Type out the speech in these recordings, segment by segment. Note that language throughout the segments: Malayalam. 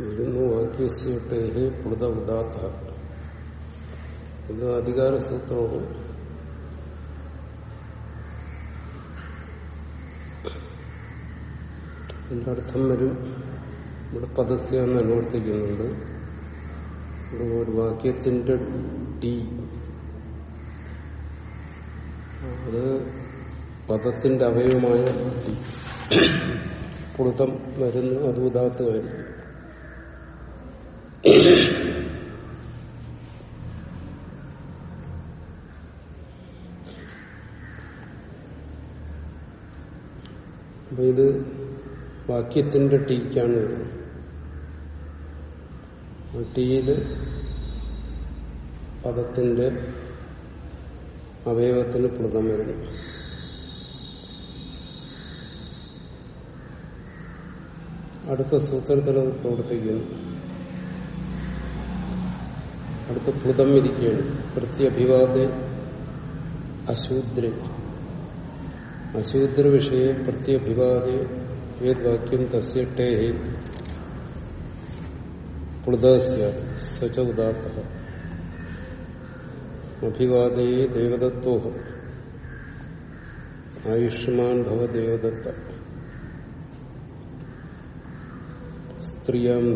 ഇരുന്നു വാക്യസ്യട്ടേ പ്ലുത ഉദാത്ത ഇത് അധികാര സൂത്രവും ഇതിന്റെ അർത്ഥം വരും ഇവിടെ പദസ്യ അനുവർത്തിക്കുന്നുണ്ട്. ഒരു വാക്യത്തിന്റെ ഡി. അത് പദത്തിന്റെ അവയവമായ ഡി. പുളുതം വരുന്നു അത് ഉദാത്തമായിരിക്കും. അപ്പൊ ഇത് വാക്യത്തിന്റെ ടീക്കാണ് വരുന്നത്. ടീയിൽ പദത്തിന്റെ അവയവത്തിന് പ്ലുതം വരുന്നു. അടുത്ത സൂത്രത്തിൽ പ്രവർത്തിക്കുന്നു. അടുത്ത പ്ലുതം ഇരിക്കുകയാണ് പ്രത്യഭിവാദ അശൂദ്ര. അശൂദ്ര വിഷയെ പ്രത്യഭിവാദ ഏദ്വാക്യം തസ്യ ടേ പ്ലുതസ്യ സച ഉദാത്ത അഭിവാദയെ ദേവദത്തോഹം ആയുഷ്മാൻ ഭവ ദേവദത്ത. സ്ത്രീയാം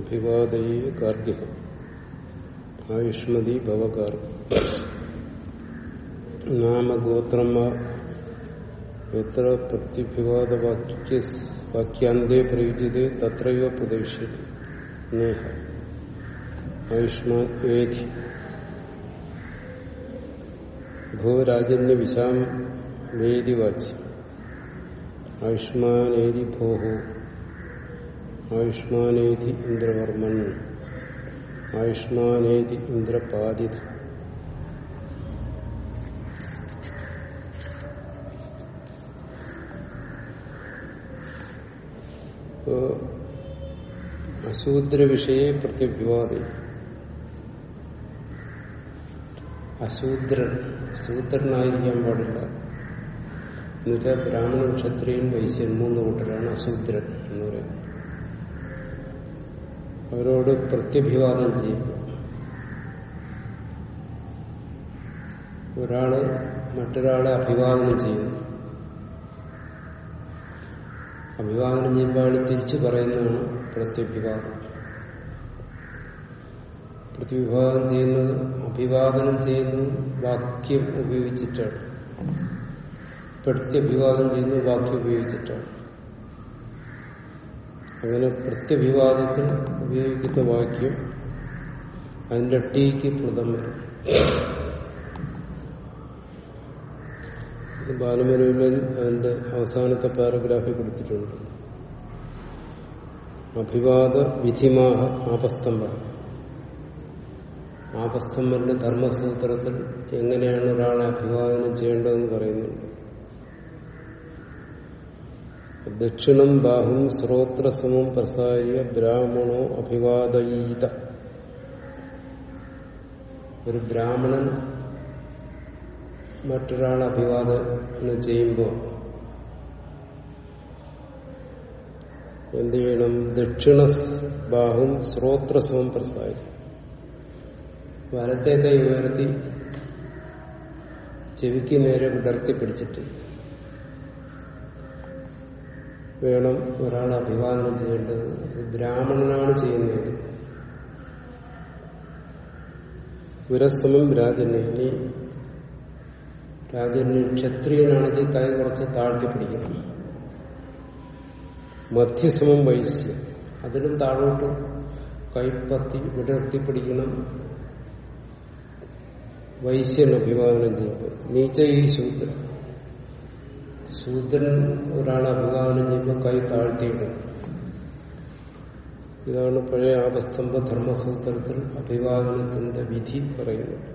അഭിവാദയെ ഗാർഗ്യ ആയുഷ്മതി ഭവകാർ നാമഗോത്രം എത്ര പ്രത്യഭിവാദ വാക്യ വാക്യാന്തേ പ്രയുജ്യത്തെ തത്രയോ പ്രതീക്ഷ്യത്തെ നേഹ. ആയുഷ്മാൻ വേദി ഭൂരാജന്യ വിശാം വേദി വാച്യം. ആയുഷ്മാനേതി ഭോഹു. ആയുഷ്മാനേതി ഇന്ദ്രവർമ്മൻ. ആയുഷ്മാനേതി ഇന്ദ്രപാദിത അശൂദ്ര വിഷയെ പ്രത്യഭിവാദി അശൂദ്രൻ ശൂദ്രനായിരിക്കാൻ പാടില്ല. എന്നുവെച്ചാൽ ബ്രാഹ്മണൻ ക്ഷത്രിയൻ വൈശ്യൻ മൂന്ന് കൂട്ടരാണ് അശൂദ്രൻ എന്ന് പറയുന്നത്. അവരോട് പ്രത്യഭിവാദം ചെയ്യും. ഒരാൾ മറ്റൊരാളെ അഭിവാദനം ചെയ്യുന്നു അഭിവാദനം ചെയ്യുമ്പോൾ അയാൾ തിരിച്ചു പറയുന്നതാണ് പ്രത്യഭിവാദം. പ്രത്യഭിവാദം ചെയ്യുന്നത് അഭിവാദനം ചെയ്യുന്നത് വാക്യം ഉപയോഗിച്ചിട്ടാണ്. പ്രത്യഭിവാദം ചെയ്യുന്നത് വാക്യം ഉപയോഗിച്ചിട്ടാണ്. അങ്ങനെ പ്രത്യഭിവാദത്തിൽ ഉപയോഗിക്കുന്ന വാക്യം അതിന്റെ ടീക്ക് പ്രഥമ ബാലമരുവിൽ അതിന്റെ അവസാനത്തെ പാരഗ്രാഫിൽ കൊടുത്തിട്ടുണ്ട്. അഭിവാദ വിധിമാഹ ആപസ്തംഭ. ആപസ്തംഭന്റെ ധർമ്മസൂത്രത്തിൽ എങ്ങനെയാണ് ഒരാളെ അഭിവാദനം ചെയ്യേണ്ടതെന്ന് പറയുന്നുണ്ട്. ദക്ഷിണം ബാഹും ശ്രോത്രസമം പ്രസാര്യ ബ്രാഹ്മണോ അഭിവാദയീത. ഒരു ബ്രാഹ്മണൻ മറ്റൊരാൾ അഭിവാദനം ചെയ്യുമ്പോൾ എന്ത് ചെയ്യണം? ദക്ഷിണ ബാഹും ശ്രോത്രസമം പ്രസാരി വലത്തെ കൈ ഉയർത്തി ചെവിക്ക് നേരെ വിടർത്തി പിടിച്ചിട്ട് വേണം ഒരാൾ അഭിവാദനം ചെയ്യേണ്ടത്. അത് ബ്രാഹ്മണനാണ് ചെയ്യുന്നത്. പുരസമം രാജന്യ ഇനി ക്ഷത്രിയനാണെങ്കിൽ കൈ കുറച്ച് താഴ്ത്തി പിടിക്കണം മധ്യസമം വൈശ്യം. അതിലും താഴോട്ട് കൈപ്പത്തി വിടർത്തി പിടിക്കണം. വൈശ്യൻ അഭിവാദനം ചെയ്യുമ്പോൾ നീച്ച ഈ ശൂദ്രൻ ശൂദ്രൻ ഒരാളെ അഭിവാദനം ചെയ്യുമ്പോൾ കൈ താഴ്ത്തിയിടും ഇതാണ് പഴയ ആപസ്തംഭ ധർമ്മസൂത്രത്തിൽ അഭിവാദനത്തിന്റെ വിധി പറയുന്നത്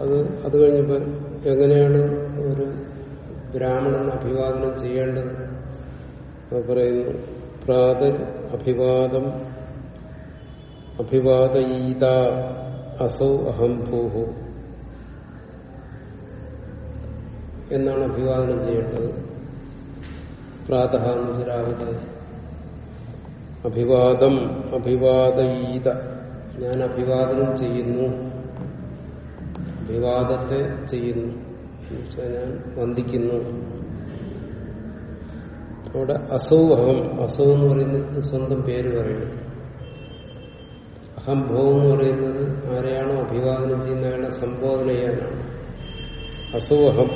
അത് അത് കഴിഞ്ഞപ്പോ എങ്ങനെയാണ് ഒരു ബ്രാഹ്മണൻ അഭിവാദനം ചെയ്യേണ്ടത് അത് പറയുന്നു പ്രാതൽ അഭിവാദം അഭിവാദയീത. അസൗ അഹം ഭൂഹു എന്നാണ് അഭിവാദനം ചെയ്യേണ്ടത്. പ്രാതഃ അഭിവാദം അഭിവാദയീത. ഞാൻ അഭിവാദനം ചെയ്യുന്നു. അഭിവാദത്തെ ചെയ്യുന്നു. ഞാൻ വന്ദിക്കുന്നു. അവിടെ അസൗ അഹം. അസൗ എന്ന് പറയുന്നത് സ്വന്തം പേര് പറയുന്നു അഹംഭോ എന്ന് പറയുന്നത് ആരെയാണോ അഭിവാദനം ചെയ്യുന്ന അയാളെ സംബോധന ചെയ്യാനാണ്. അസൗ അഹം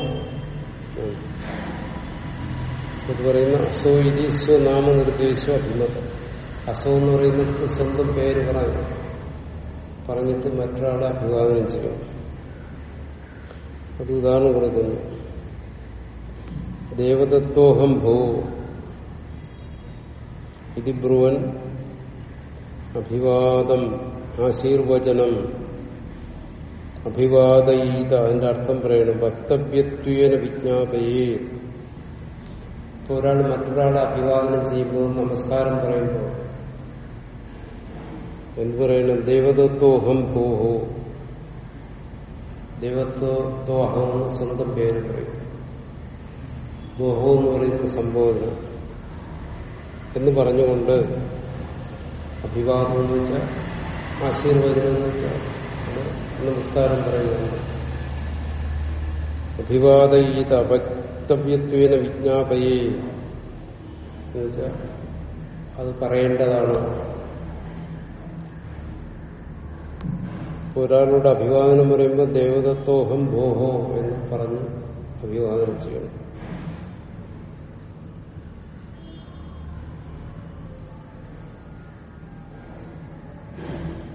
ഇത് പറയുന്ന അസോ ഇതി സ്വനാമനിർദ്ദേശോ അഭിമതം. അസോ എന്ന് പറയുന്നിടത്ത് സ്വന്തം പേര് പറഞ്ഞു പറഞ്ഞിട്ട് മറ്റൊരാളെ അഭിവാദനം ചെയ്യണം. അത് ഉദാഹരണം കൊടുക്കുന്നു. ദേവതത്വോഹം ഭോ. ഇത് ബ്രുവൻ അഭിവാദം ആശീർവചനം. അഭിവാദയീത അതിന്റെ അർത്ഥം പറയണം. വക്തവ്യത്വേന വിജ്ഞാപയേ. ഇപ്പോൾ ഒരാൾ മറ്റൊരാളെ അഭിവാദനം ചെയ്യുമ്പോൾ നമസ്കാരം പറയുമ്പോൾ എന്ത് പറയണം? ദേവതത്വോഹം ഭൂഹോ. ദേവത്വത്വോഹം എന്ന് സ്വന്തം പേര് പറയും. ഭൂഹോ എന്ന് പറയുന്ന സംബോധന എന്ന് പറഞ്ഞുകൊണ്ട് അഭിവാദം എന്ന് വെച്ചാൽ ആശീർവചനം എന്ന് വെച്ചാൽ നമസ്കാരം പറയുന്നുണ്ട് അഭിവാദയീത വക്തവ്യത്വേന വിജ്ഞാപയേ എന്നുവെച്ചാൽ അത് പറയേണ്ടതാണ്. ഒരാളുടെ അഭിവാദനം പറയുമ്പോൾ ദേവദത്തോഹം ഭോഹോ എന്ന് പറഞ്ഞ് അഭിവാദനം ചെയ്യണം.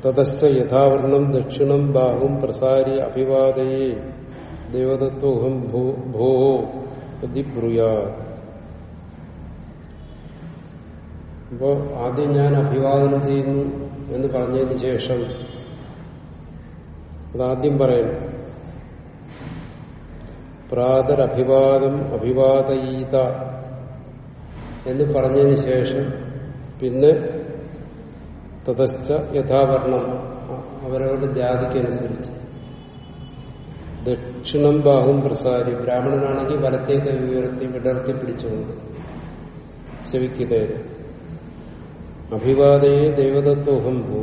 തതസ്ഥ യഥാവർണം ദക്ഷിണം ബാഹും പ്രസാരി അഭിവാദയെ. ദേവതത്വഹം ഭോ ബ്രൂയാ അപ്പോ ആദ്യം ഞാൻ അഭിവാദനം ചെയ്യുന്നു എന്ന് പറഞ്ഞതിന് ശേഷം അതാദ്യം പറയണം. പ്രാതരഭിവാദം അഭിവാദയീത എന്ന് പറഞ്ഞതിന് ശേഷം പിന്നെ തതശ്ച യഥാവർണം അവരവരുടെ ജാതിക്കനുസരിച്ച്. ദക്ഷിണം ബാഹും പ്രസാരി. ബ്രാഹ്മണനാണെങ്കിൽ വലത്തേക്ക് ഉയർത്തി വിടർത്തി പിടിച്ചുകൊണ്ട് ചെവിക്കിതേര് അഭിവാദയെ ദൈവതത്വഹം ഭൂ.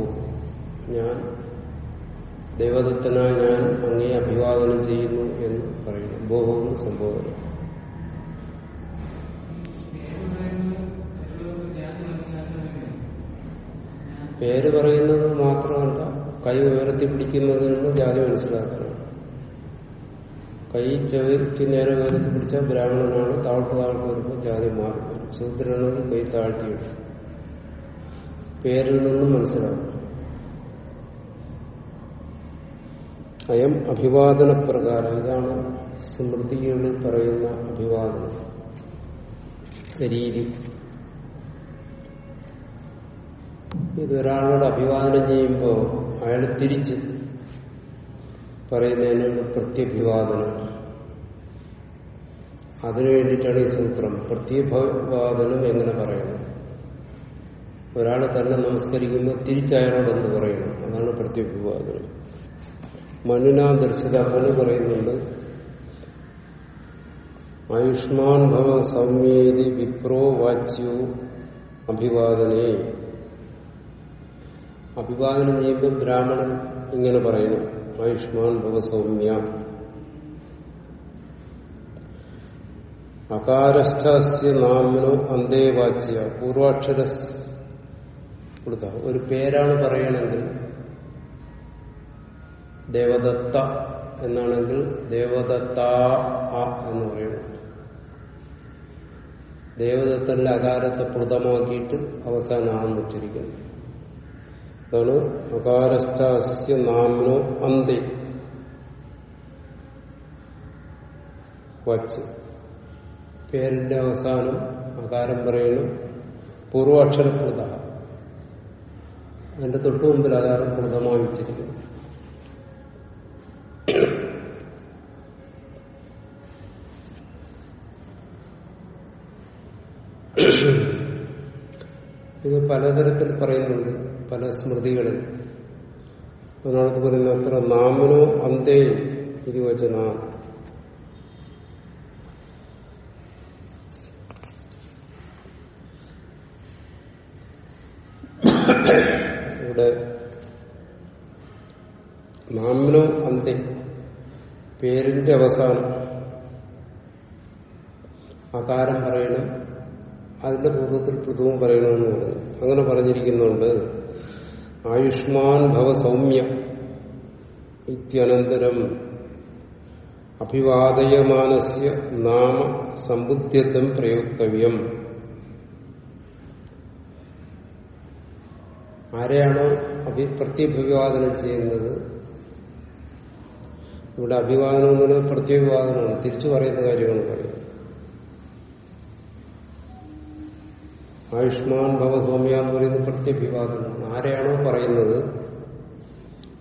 ഞാൻ ദൈവദത്തനായി ഞാൻ അങ്ങേ അഭിവാദനം ചെയ്യുന്നു എന്ന് പറയുന്നു. ഭൂഹവും സംബോധന പേര് പറയുന്നത് മാത്രമല്ല കൈ ഉയർത്തി പിടിക്കുന്നതിൽ നിന്ന് ജാതി മനസ്സിലാക്കണം. കൈ ചെവിക്ക് നേരെ ഉയർത്തി പിടിച്ചാൽ ബ്രാഹ്മണനാണ് താഴ്ത്തു താഴ്ത്തു വരുമ്പോൾ ജാതി മാറി. വരും കൈ താഴ്ത്തിയിട്ടു പേരിൽ നിന്നും മനസ്സിലാക്കും അയം അഭിവാദന പ്രകാരം ഇതാണ് സ്മൃതികളിൽ പറയുന്ന അഭിവാദനം. രീതി ഇതൊരാളോട് അഭിവാദനം ചെയ്യുമ്പോൾ അയാൾ തിരിച്ച് പറയുന്നതിനാണ് പ്രത്യഭിവാദനം. അതിനു വേണ്ടിയിട്ടാണ് ഈ സൂത്രം. പ്രത്യഭിവാദനം എങ്ങനെ പറയണം ഒരാൾ തന്നെ നമസ്കരിക്കുമ്പോൾ തിരിച്ചയാളോട് എന്ത് പറയണം അതാണ് പ്രത്യഭിവാദനം. മനുനാ ദർശിതാപ്പന് പറയുന്നുണ്ട് ആയുഷ്മാൻ ഭവ സൗമ്യേതി വിപ്രോ വാച്യോ അഭിവാദനേ. അഭിവാദനം ചെയ്യുമ്പോൾ ബ്രാഹ്മണൻ ഇങ്ങനെ പറയുന്നു ആയുഷ്മാൻ ഭവ സൗമ്യ അകാരസ്ഥാസ്യ നാമനോ അന്തേ വാച്യ പൂർവാക്ഷര ഒരു പേരാണ് പറയണമെങ്കിൽ ദേവദത്ത എന്നാണെങ്കിൽ ദേവദത്ത എന്ന് പറയണം. ദേവദത്തന്റെ അകാരത്തെ പ്ലുതമാക്കിയിട്ട് അവസാനം ആണെന്ന് അതാണ് അകാരസ്ഥാസ്യ നാമനോ അന്തി. വച്ച്. പേരിന്റെ അവസാനം അകാരം പറയണം പൂർവാക്ഷരപ്രദ അതിന്റെ തൊട്ടു മുമ്പിൽ അകാരം പ്രദമായി വെച്ചിരിക്കുന്നു. ഇത് പലതരത്തിൽ പറയുന്നുണ്ട്. പല സ്മൃതികളിൽ അതിനടുത്ത് പറയുന്ന അത്ര നാമനോ അന്തേ ഇത് വചന ഇവിടെ നാമനോ അന്തേ പേരിന്റെ അവസാനം അകാരം പറയണം അതിന്റെ പൂർവത്തിൽ പൃഥുവും പറയണമെന്ന് പറഞ്ഞു. അങ്ങനെ പറഞ്ഞിരിക്കുന്നുണ്ട്. ആയുഷ്മാൻ ഭവ സൗമ്യ ഇത്യനന്തരം അഭിവാദയമാനസ്യ നാമ സമ്പുദ്ധ്യത്വം പ്രയോക്തവ്യം. ആരെയാണോ അഭി പ്രത്യഭിവാദനം ചെയ്യുന്നത്? ഇവിടെ അഭിവാദനം എന്ന് പറയുന്നത് പ്രത്യഭിവാദനമാണ്. തിരിച്ചു പറയുന്ന കാര്യമാണ് പറയുന്നത്. ആയുഷ്മാൻ ഭവസ്വാമ്യ എന്ന് പറയുന്നത് പ്രത്യഭിവാദനമാണ് ആരെയാണോ പറയുന്നത്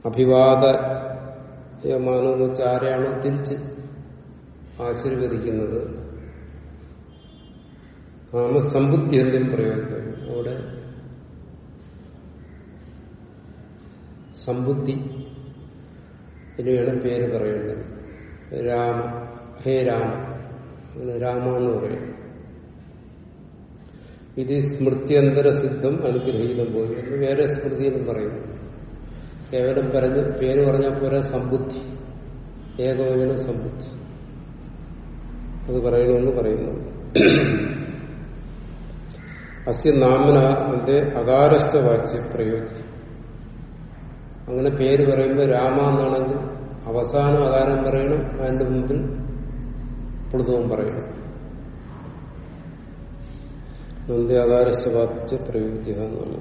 അഭിവാദയമാനം എന്ന് വെച്ചാൽ ആരെയാണോ തിരിച്ച് ആശീർവദിക്കുന്നത്? നാമസമ്പുദ്ധി എന്തും പ്രയോഗിക്കും. അവിടെ സമ്പുദ്ധി ഇതിനെയാണ് പേര് പറയേണ്ടത്. രാമ ഹേ രാമ രാമ എന്ന് പറയും. ഇത് സ്മൃത്യന്തര സിദ്ധം അനുഗ്രഹീതം പോയി എന്ന് വേറെ സ്മൃതി എന്ന് പറയുന്നു. കേവലം പറഞ്ഞ് പേര് പറഞ്ഞാൽ പോരാ സമ്പുദ്ധി. ഏകവചന സമ്പുദ്ധി. അത് പറയണമെന്ന് പറയുന്നു. അസ്യ നാമന അതിന്റെ അകാരസ്ഥ വാച്യ പ്രയോജി അങ്ങനെ പേര് പറയുമ്പോൾ രാമ എന്നാണെങ്കിൽ അവസാനം അകാരം പറയണം അതിന്റെ മുമ്പിൽ പുളുതവും പറയണം. പ്രയോജ്യ എന്നാണ്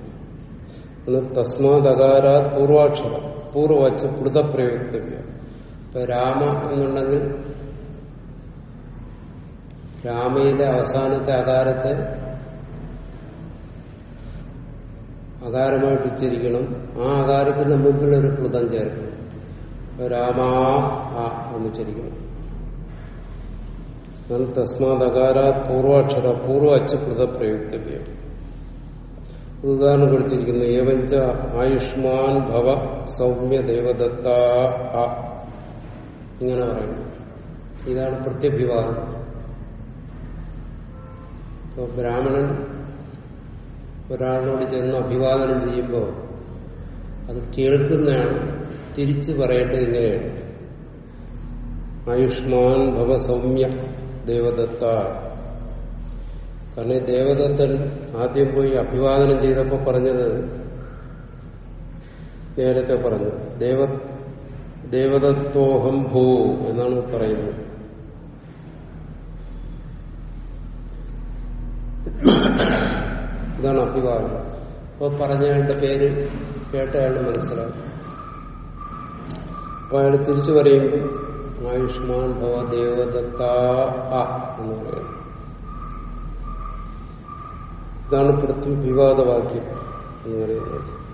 അന്ന് തസ്മാത് അകാരാ പൂർവാക്ഷര പൂർവവച്ച പ്ലുത പ്രയോക്തവ്യ ഇപ്പൊ രാമ എന്നുണ്ടെങ്കിൽ രാമയിലെ അവസാനത്തെ അകാരത്തെ അകാരമായിട്ട് ഉച്ചരിക്കണം. ആ അകാരത്തിന്റെ മുമ്പിൽ ഒരു പ്ലുതം ചേർക്കണം രാമാ ആ എന്ന് ഉച്ചരിക്കണം. തസ്മാത് അകാരാത് പൂർവാക്ഷര പൂർവ അച്ഛപ്രത പ്രയുക്തവ്യം ഉദാഹരണം കൊടുത്തിരിക്കുന്നു ഏവഞ്ച ആയുഷ്മാൻ ഭവ സൗമ്യ ദേവദത്ത ഇങ്ങനെ പറയുന്നു. ഇതാണ് പ്രത്യഭിവാദം. ഇപ്പോൾ ബ്രാഹ്മണൻ ഒരാളിനോട് ചെന്ന് അഭിവാദനം ചെയ്യുമ്പോൾ അത് കേൾക്കുന്നതാണ് തിരിച്ചു പറയേണ്ടത് ഇങ്ങനെയാണ്. ആയുഷ്മാൻ ഭവ സൗമ്യ ദേവദത്ത. കാരണം ദേവദത്തൻ ആദ്യം പോയി അഭിവാദനം ചെയ്തപ്പോൾ പറഞ്ഞത് നേരത്തെ പറഞ്ഞു ദേവ ദേവദത്തോഹം ഭൂ എന്നാണ് പറയുന്നത്. ഇതാണ് അഭിവാദം അപ്പോൾ പറഞ്ഞയാളുടെ പേര് കേട്ട അയാൾ മനസ്സിലാക്കും അപ്പൊ അയാൾ തിരിച്ചു പറയുമ്പോൾ ആയുഷ്മാൻ ഭവ ദേവദത്ത എന്ന് പറയുന്നത് ഇതാണ് പൃഥ്വി വിവാദവാക്യം എന്ന് പറയുന്നത്.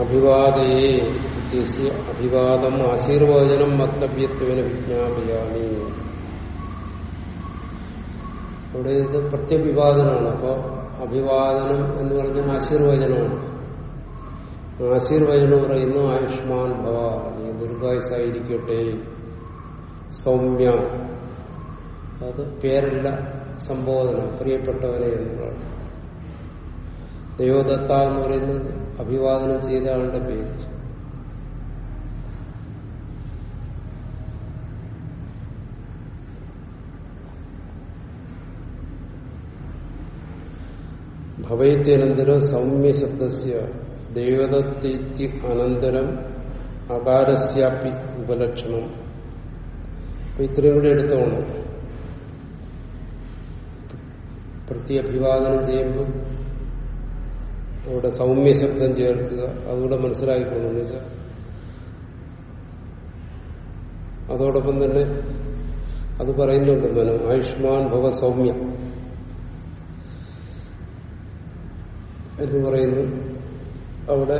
അഭിവാദയെ അഭിവാദം ആശീർവചനം വക്തവ്യത്വന വിജ്ഞാപിയാമി. ഇവിടെ ഇത് പ്രത്യഭിവാദനമാണ് അപ്പോൾ അഭിവാദനം എന്ന് പറഞ്ഞാൽ ആശീർവചനമാണ്. ആശീർവചനം പറയുന്നു ആയുഷ്മാൻ ഭവ നീ ദീർഘായുസായിരിക്കട്ടെ സൗമ്യ. അത് പേരല്ല സംബോധന പ്രിയപ്പെട്ടവരെ എന്നുള്ളതാണ് ദൈവദത്ത എന്ന് പറയുന്നത് അഭിവാദനം ചെയ്ത ആളുടെ പേര്. ഭവൈത്യനന്തരം സൗമ്യ ശബ്ദസ്യ ദൈവദത്തീത്തി അനന്തരം അകാരസ്യാപ്പി ഉപലക്ഷണം. അപ്പൊ ഇത്രയും കൂടി എടുത്തോണം പ്രത്യഭിവാദനം ചെയ്യുമ്പോൾ അവിടെ സൗമ്യ ശബ്ദം ചേർക്കുക. അതുകൂടെ മനസ്സിലാക്കിക്കോളൂ വെച്ചാൽ അതോടൊപ്പം തന്നെ അത് പറയുന്നുണ്ട് മനം ആയുഷ്മാൻ ഭവ സൗമ്യ എന്ന് പറയുന്നു. അവിടെ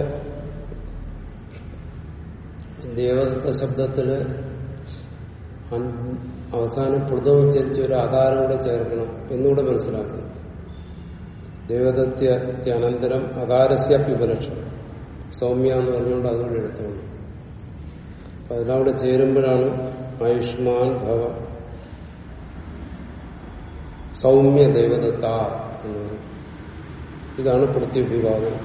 ദേവദത്ത ശബ്ദത്തിൽ അവസാനം പ്ലുതം ഉച്ചരിച്ച് ഒരു ആകാരം കൂടെ ചേർക്കണം എന്നുകൂടെ മനസ്സിലാക്കണം ദേവദത്യാനന്തരം അകാരസ്യപ്യുപലക്ഷണം സൗമ്യ എന്ന് പറഞ്ഞുകൊണ്ട് അതുകൂടെ എടുത്തോളൂ. അപ്പൊ അതിലവിടെ ചേരുമ്പോഴാണ് ആയുഷ്മാൻ ഭവ സൗമ്യ ദേവദത്ത എന്ന് പറയുന്നത്. ഇതാണ് പ്രത്യുഭിവാദം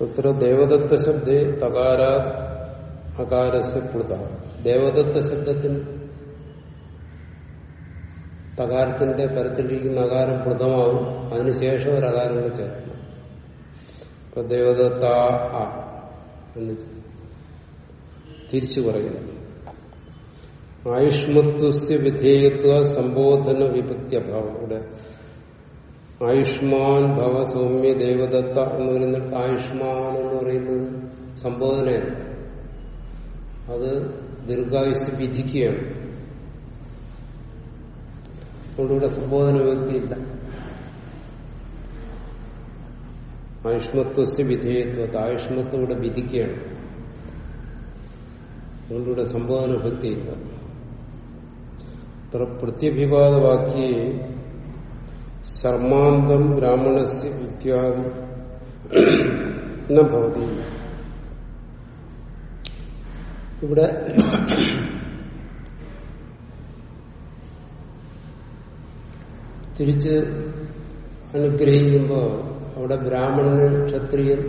തത്ര ദേവദത്ത ശബ്ദേ തകാരാ അകാരസ്യ പ്ലുത ദേവദത്ത ശബ്ദത്തിന് തകാരത്തിന്റെ പരത്തിലിരിക്കുന്ന അകാരം പ്ലുതമാവും അതിനുശേഷം ഒരു അകാരം കൂടെ ചേർക്കണം. ഇപ്പൊ ദേവദത്ത എന്ന് തിരിച്ചു പറയുന്നു. ആയുഷ്മത്വസ്യ വിധേയത്വ സംബോധന വിഭക്തിയഭാവം. ഇവിടെ ആയുഷ്മാൻ ഭവ സൗമ്യ ദേവദത്ത എന്ന് പറയുന്നിടത്ത് ആയുഷ്മാൻ എന്ന് പറയുന്നത് സംബോധനയാണ്. അത് ദീർഘായുസ് വിധിക്കുകയാണ്. അതുകൊണ്ടിവിടെ സംബോധന വ്യക്തിയില്ല. ആയുഷ്മത്വസ്യ വിധേയത്വത്തെ ആയുഷ്മത്വം ഇവിടെ വിധിക്കുകയാണ്. അതുകൊണ്ടിവിടെ സംബോധന ഭക്തിയില്ല പ്രത്യഭിവാദവാക്യേ ശർമാന്തം ബ്രാഹ്മണസ് ഇത്യാദി ഭവതി. ഇവിടെ തിരിച്ച് അനുഗ്രഹിക്കുമ്പോൾ അവിടെ ബ്രാഹ്മണന് ക്ഷത്രിയൻ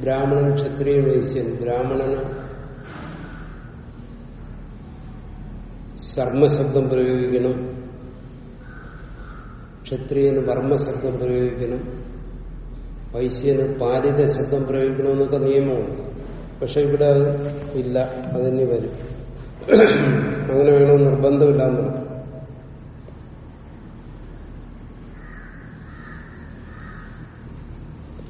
ബ്രാഹ്മണൻ ക്ഷത്രിയൻ വൈശ്യൻ ബ്രാഹ്മണന് ശർമ്മശബ്ദം പ്രയോഗിക്കണം. ക്ഷത്രിയന് വർമ്മശബ്ദം പ്രയോഗിക്കണം വൈശ്യന് പാലിത ശബ്ദം പ്രയോഗിക്കണമെന്നൊക്കെ നിയമമുണ്ട്. പക്ഷെ ഇവിടെ അത് ഇല്ല അതിന് വരും. അങ്ങനെ വേണം നിർബന്ധമില്ല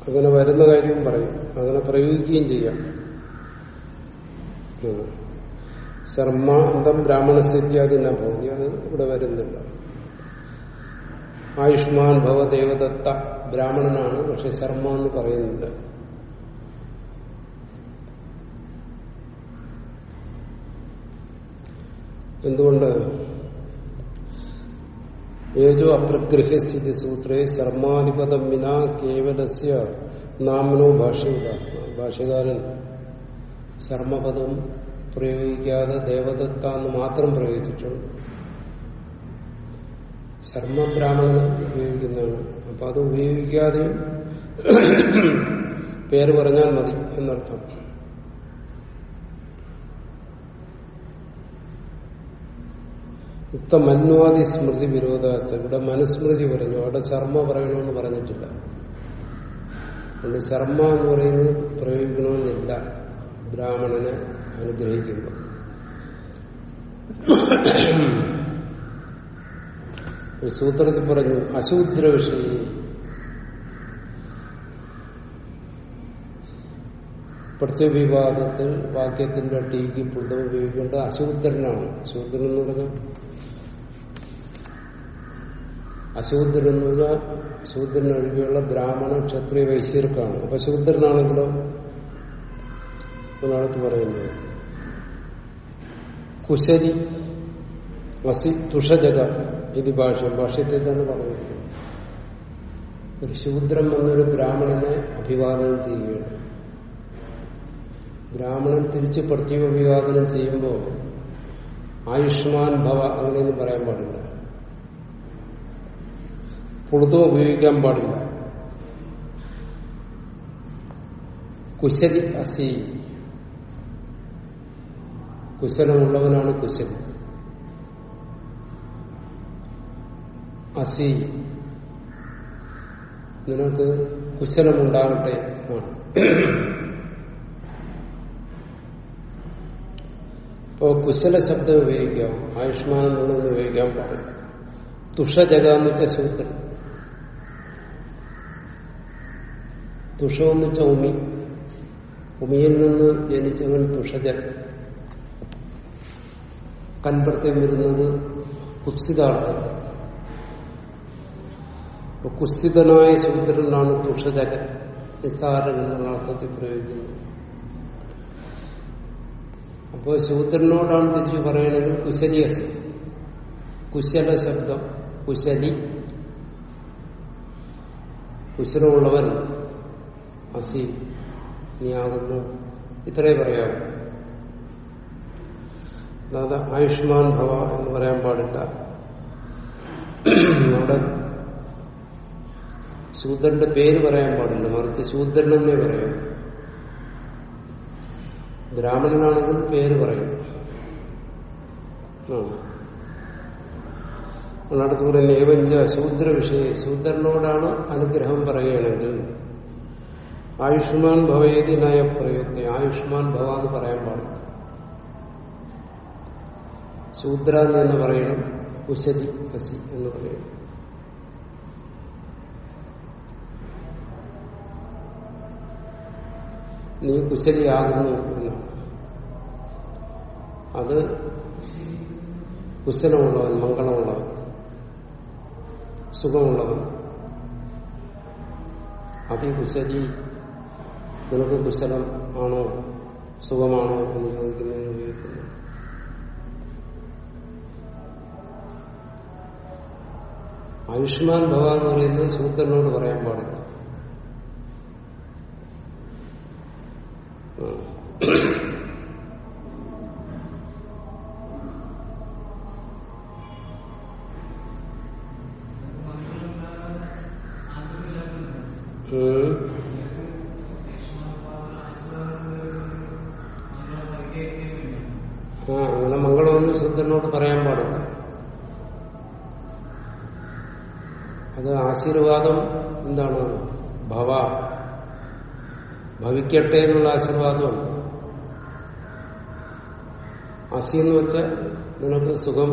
അങ്ങനെ വരുന്ന കാര്യവും പറയും. അങ്ങനെ പ്രയോഗിക്കുകയും ചെയ്യാം. ഉം. ശർമാന്തം ബ്രാഹ്മണസ്ഥിത്യാദി ന ഭവതി അത് ഇവിടെ വരുന്നില്ല. ആയുഷ്മാൻ ഭവദേവദത്ത ബ്രാഹ്മണനാണ് പക്ഷെ ശർമ്മ എന്ന് പറയുന്നുണ്ട്. എന്തുകൊണ്ട്? ഏജോ അപ്രഗ്രഹ്യസ്ഥിതി സൂത്രേ ശർമാധിപതം വിന കേവലസ്യ നാമനോ ഭാഷ്യകാരൻ ഭാഷ്യകാരൻ. ശർമ്മപദം പ്രയോഗിക്കാതെ ദേവദത്ത എന്ന് മാത്രം പ്രയോഗിച്ചിട്ടുണ്ട് ശർമ്മ ബ്രാഹ്മണന് ഉപയോഗിക്കുന്നതാണ്. അപ്പൊ അത് ഉപയോഗിക്കാതെയും പേര് പറഞ്ഞാൽ മതി എന്നർത്ഥം. യുക്ത മന്വാദി സ്മൃതി വിരോധാച്ച ഇവിടെ മനുസ്മൃതി പറഞ്ഞു. അവിടെ ശർമ്മ പറയണമെന്ന് പറഞ്ഞിട്ടില്ല. അതുകൊണ്ട് ശർമ്മ എന്ന് പറയുന്നത് പ്രയോഗിക്കണമെന്നില്ല. ബ്രാഹ്മണനെ അനുഗ്രഹിക്കുമ്പോൾ. ഒരു സൂത്രത്തിൽ പറഞ്ഞു അശൂദ്ര വിഷയ പ്രത്യവിവാദത്തിൽ വാക്യത്തിന്റെ ടീക്ക് പുതും ഉപയോഗിക്കേണ്ടത് അശൂദ്രനാണ്. ശൂദ്രൻ എന്ന് പറഞ്ഞാൽ അശൂദ്രൻ എന്ന് പറഞ്ഞാൽ ശൂദ്രൻ ഒഴികെയുള്ള ബ്രാഹ്മണ ക്ഷത്രിയ വൈശ്യർക്കാണ്. അപ്പൊ ശൂദ്രനാണെങ്കിലോ? ഒരാളത്ത് പറയുന്നത്. കുശരി വസി തുഷജക ഇത് ഭാഷ്യം ഭാഷ്യത്തിൽ തന്നെ പറഞ്ഞിരിക്കുന്നു ഒരു ശൂദ്രം എന്നൊരു ബ്രാഹ്മണനെ അഭിവാദനം ചെയ്യുകയാണ്. ബ്രാഹ്മണൻ തിരിച്ച് പ്രത്യേക അഭിവാദനം ചെയ്യുമ്പോൾ ആയുഷ്മാൻ ഭവ അങ്ങനെയൊന്നും പറയാൻ പാടില്ല. പുളുതും ഉപയോഗിക്കാൻ പാടില്ല. കുശലി അസി. കുശലമുള്ളവനാണ് കുശലി. അസി. നിനക്ക് കുശലമുണ്ടാകട്ടെ ആണ് ഇപ്പോ കുശല ശബ്ദം ഉപയോഗിക്കാം. ആയുഷ്മാൻ എന്നുള്ളത് ഉപയോഗിക്കാൻ പാടില്ല. തുഷജക എന്ന് വെച്ച സൂത്രം തുഷമെന്ന് വെച്ച ഉമി. ഉമിയിൽ നിന്ന് ജനിച്ചവൻ തുഷജൻ. കൻപ്രത്യം വരുന്നത് കുത്സിതാർത്ഥം അപ്പൊ കുസ്തിതനായ ശൂദ്രനാണ് തുഷരകൻ നിസ്സാരൻ എന്നുള്ള അർത്ഥത്തിൽ പ്രയോഗിക്കുന്നത്. അപ്പോൾ ശൂദ്രനോടാണ് തിരിച്ചു പറയുന്നത് കുശലിയസ്. കുശല ശബ്ദം കുശലി. കുശലമുള്ളവൻ അസി നീയാകുന്നു. ഇത്രേ പറയാവൂ. അല്ലാതെ ആയുഷ്മാൻ ഭവ എന്ന് പറയാൻ പാടില്ല. അവിടെ ശൂദ്രന്റെ പേര് പറയാൻ പാടില്ല. മറിച്ച് ശൂദ്രനെന്നേ പറയാം. ബ്രാഹ്മണനാണെങ്കിൽ പേര് പറയും. അടുത്ത് പറയുന്ന ഏവഞ്ച ശൂദ്ര വിഷയ ശൂദ്രനോടാണ് അനുഗ്രഹം പറയുകയാണെങ്കിൽ ആയുഷ്മാൻ ഭവേദിനായ നയ പ്രയുക്തി. ആയുഷ്മാൻ ഭവ എന്ന് പറയാൻ പാടില്ല. ശൂദ്ര എന്ന് പറയണം. കുശലി എന്ന് പറയണം. നീ കുശലിയാകുന്നു എന്നാണ് അത് കുശലമുള്ളവൻ മംഗളമുള്ളവൻ സുഖമുള്ളവൻ. അതി കുശലി നിനക്ക് കുശലം ആണോ സുഖമാണോ എന്ന് ചോദിക്കുന്നതിന് ഉപയോഗിക്കുന്നു ആയുഷ്മാൻ ഭവ എന്ന് പറയുന്നത് സൂത്രനോട് പറയാൻ പാടില്ല ആ അങ്ങനെ മംഗളമൊന്നും ശുദ്ധനോട് പറയാൻ പാടില്ല അത് ആശീർവാദം എന്താണ് ഭവ ഭവിക്കട്ടെ എന്നുള്ള ആശീർവാദമാണ് അസി എന്ന് വെച്ചാൽ നിനക്ക് സുഖം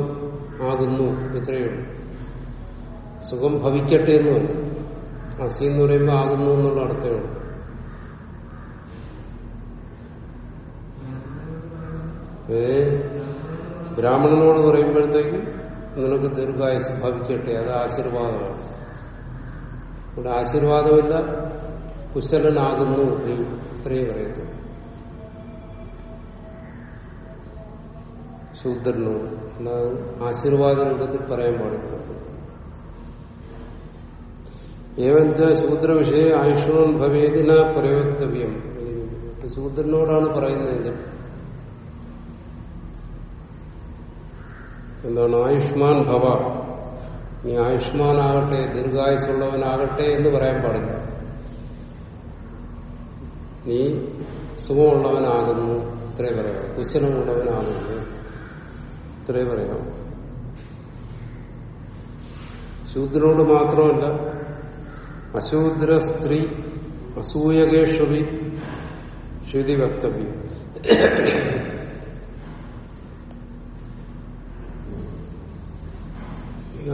ആകുന്നു ഇത്രയേ ഉള്ളൂ. സുഖം ഭവിക്കട്ടെ എന്ന് പറയും. അസി എന്ന് പറയുമ്പോൾ ആകുന്നു എന്നുള്ള അർത്ഥമേ ഉള്ളൂ. ഏ? ബ്രാഹ്മണനോട് പറയുമ്പോഴത്തേക്ക് നിനക്ക് ദീർഘായുസ് ഭവിക്കട്ടെ അത് ആശീർവാദമാണ്. ഇവിടെ ആശീർവാദമില്ല കുശലനാകുന്നു ഇത്രയും പറയത്തു ശൂദ്രനോട് അല്ലാതെ ആശീർവാദ രൂപത്തിൽ പറയാൻ പാടില്ല. ഏവഞ്ച ശൂദ്ര വിഷയ ആയുഷ്മാൻ ഭവേദിന പ്രയോക്തവ്യം ശൂദ്രനോടാണ് പറയുന്നതെങ്കിൽ എന്താണ്? ആയുഷ്മാൻ ഭവ. നീ ആയുഷ്മാനാകട്ടെ ദീർഘായുസുള്ളവനാകട്ടെ എന്ന് പറയാൻ പാടില്ല. നീ സുഖമുള്ളവനാകുന്നു. ഇത്രേ പറയാം കുശലമുള്ളവനാകുന്നു. ഇത്രേ പറയാം ശൂദ്രനോട് മാത്രമല്ല അശൂദ്ര സ്ത്രീ അസൂയകേഷവി ശ്രുതി വക്തവ്യം.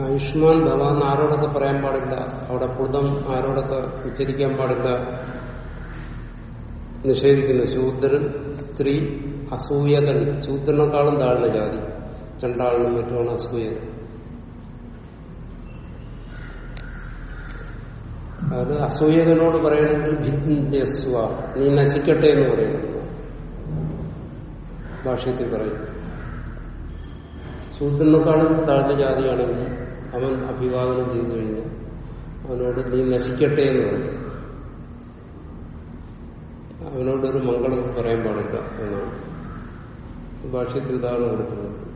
ആയുഷ്മാൻ ഭവ ആരോടൊക്കെ പറയാൻ പാടില്ല? അവിടെ പുതം ആരോടൊക്കെ ഉച്ചരിക്കാൻ പാടില്ല? നിഷേധിക്കുന്നു. ശൂദ്രൻ സ്ത്രീ അസൂയകൻ ശൂദ്രനേക്കാളും താഴ്ന്ന ജാതി. ചണ്ടാളിനും മറ്റുമാണ് അസൂയ അത് അസൂയകനോട് പറയണമെങ്കിൽ ഭിന്യസ്വ നീ നശിക്കട്ടെ എന്ന് പറയണം. ഭാഷ്യത്തിൽ പറയും. സൂത്രനെക്കാളും താഴ്ന്ന ജാതിയാണെങ്കിൽ അവൻ അഭിവാദനം ചെയ്തു കഴിഞ്ഞു. അവനോട് നീ നശിക്കട്ടെ എന്ന് പറയും. അവനോടൊരു മംഗളം പറയാൻ പാടില്ല എന്നാണ്. ഭാഷ്യത്തിൽ ഉദാഹരണം കൊടുക്കുന്നത്